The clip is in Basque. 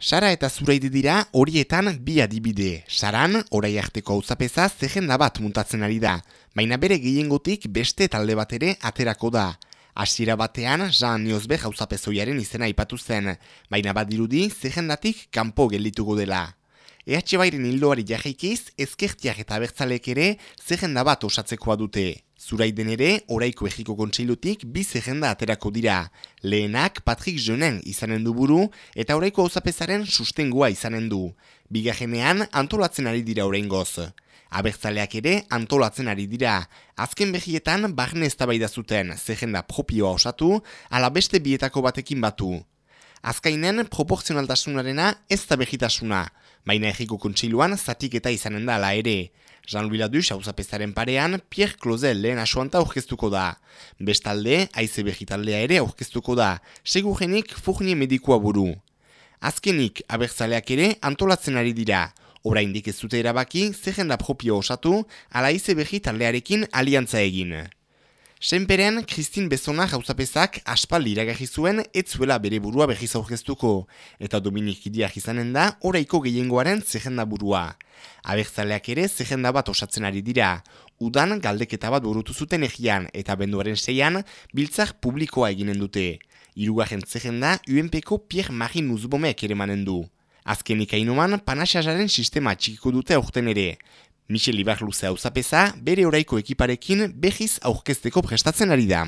Sara eta zureide dira horietan bi adibide. Saran, orai arteko auzapeza zehenda bat muntatzen ari da, baina bere gehiengotik beste talde bat ere aterako da. Hasiera batean, Jean Niozbe jauzapezoiaren izena ipatu zen, baina badirudi zehendatik kanpo geldituko dela. EH Bairen hildoari jaheikiz, ezkertiak eta bertzalek ere zehenda bat osatzekoa dute. Zuraiden ere, oraiko egiko kontseilutik bi zehenda aterako dira. Lehenak Patrick Jonen izanen du buru eta oraiko osapezaren sustengoa izanen du. Bigajenean antolatzen ari dira oraingoz. Abertzaleak ere antolatzen ari dira. Azken behietan barne eztabaida zuten zehenda propioa osatu, ala beste bietako batekin batu. Azkainen proporzionaltasunarena ez da behitasuna, baina egiko kontsiluan zatik eta izanen da ala ere. Jean-Louis Ladus hauzapezaren parean, Pierre Clozel lehen asuanta aurkeztuko da. Bestalde, aize behitaldea ere aurkeztuko da, segurenik furnie medikua buru. Azkenik, abertzaleak ere antolatzen ari dira. Oraindik ez dute erabaki, zehenda propio osatu, ala aize behitaldearekin aliantza egin. Senperen, Kristin Bezona jauzapezak aspaldi iragarri zuen ez zuela bere burua behiz aurkeztuko, eta Dominik Idiak izanen da oraiko gehiengoaren zehenda burua. Abertzaleak ere zehenda bat osatzen ari dira. Udan galdeketa bat burutu zuten egian eta benduaren seian biltzak publikoa eginen dute. Irugaren zehenda UNPko Pierre Marie Nuzbomek ere manen du. Azkenik hainoman panasazaren sistema txikiko dute aurten ere. Michel Ibarluze hau bere oraiko ekiparekin behiz aurkezteko prestatzen ari da.